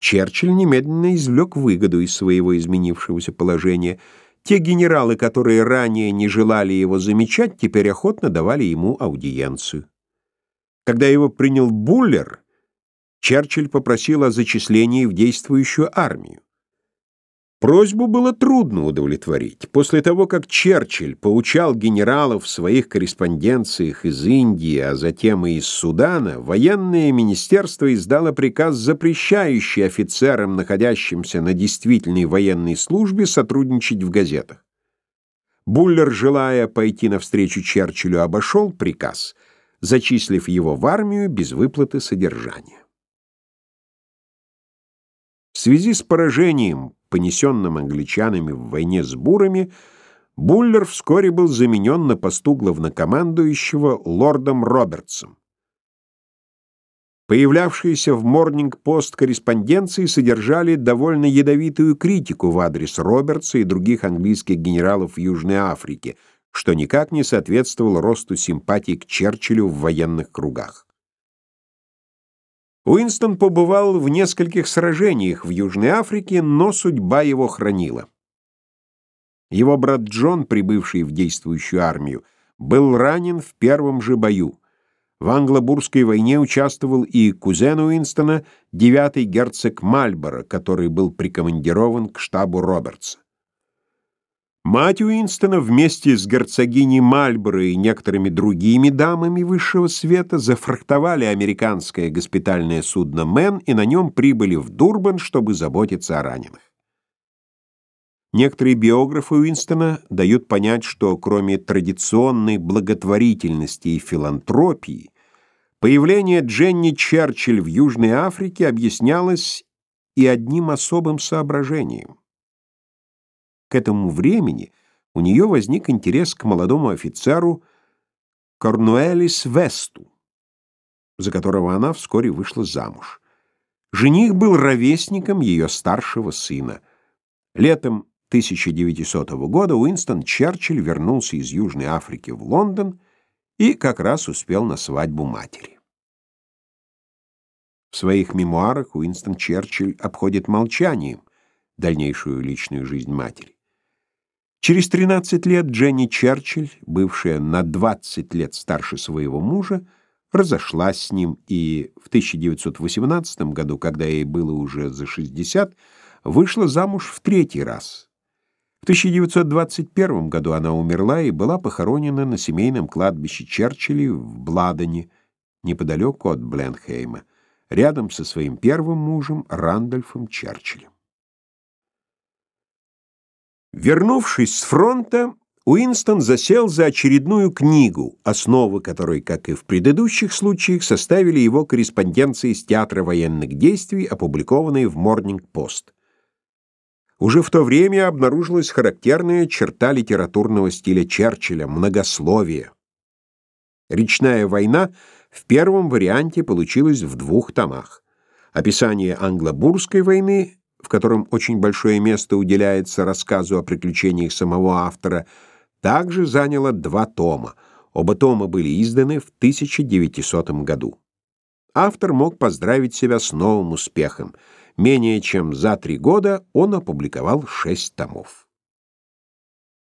Черчилль немедленно извлек выгоду из своего изменившегося положения. Те генералы, которые ранее не желали его замечать, теперь охотно давали ему аудиенцию. Когда его принял Буллер, Черчилль попросил о зачислении в действующую армию. Просьбу было трудно удовлетворить. После того, как Черчилль поучал генералов в своих корреспонденциях из Индии, а затем и из Судана, военное министерство издало приказ, запрещающий офицерам, находящимся на действительной военной службе, сотрудничать в газетах. Буллер, желая пойти навстречу Черчиллю, обошел приказ, зачислив его в армию без выплаты содержания. В связи с поражением понесенным англичанами в войне с бурами, Буллер вскоре был заменен на посту главнокомандующего лордом Робертсом. Появлявшиеся в Морнинг-Пост корреспонденции содержали довольно ядовитую критику в адрес Робертса и других английских генералов Южной Африке, что никак не соответствовало росту симпатий к Черчиллю в военных кругах. Уинстон побывал в нескольких сражениях в Южной Африке, но судьба его хранила. Его брат Джон, прибывший в действующую армию, был ранен в первом же бою. В англо-бурской войне участвовал и кузен Уинстона, девятый герцог Мальборо, который был прикомандирован к штабу Робертса. Мать Уинстона вместе с герцогиней Мальборо и некоторыми другими дамами высшего света зафрахтовали американское госпитальное судно «Мэн» и на нем прибыли в Дурбан, чтобы заботиться о раненых. Некоторые биографы Уинстона дают понять, что кроме традиционной благотворительности и филантропии, появление Дженни Черчилль в Южной Африке объяснялось и одним особым соображением. К этому времени у нее возник интерес к молодому офицеру Корнуэлис Весту, за которого она вскоре вышла замуж. Жених был ровесником ее старшего сына. Летом 1900 года Уинстон Черчилль вернулся из Южной Африки в Лондон и как раз успел на свадьбу матери. В своих мемуарах Уинстон Черчилль обходит молчанием дальнейшую личную жизнь матери. Через 13 лет Дженни Черчилль, бывшая на 20 лет старше своего мужа, разошлась с ним и в 1918 году, когда ей было уже за 60, вышла замуж в третий раз. В 1921 году она умерла и была похоронена на семейном кладбище Черчиллей в Бладене, неподалеку от Бленхейма, рядом со своим первым мужем Рандольфом Черчиллем. Вернувшись с фронта, Уинстон засел за очередную книгу, основы которой, как и в предыдущих случаях, составили его корреспонденции из театра военных действий, опубликованные в Морнинг-Пост. Уже в то время обнаружилась характерная черта литературного стиля Черчилля — многословие. «Речная война» в первом варианте получилась в двух томах. Описание англо-бурской войны в котором очень большое место уделяется рассказу о приключениях самого автора, также заняло два тома. Оба тома были изданы в 1900 году. Автор мог поздравить себя с новым успехом. Менее чем за три года он опубликовал шесть томов.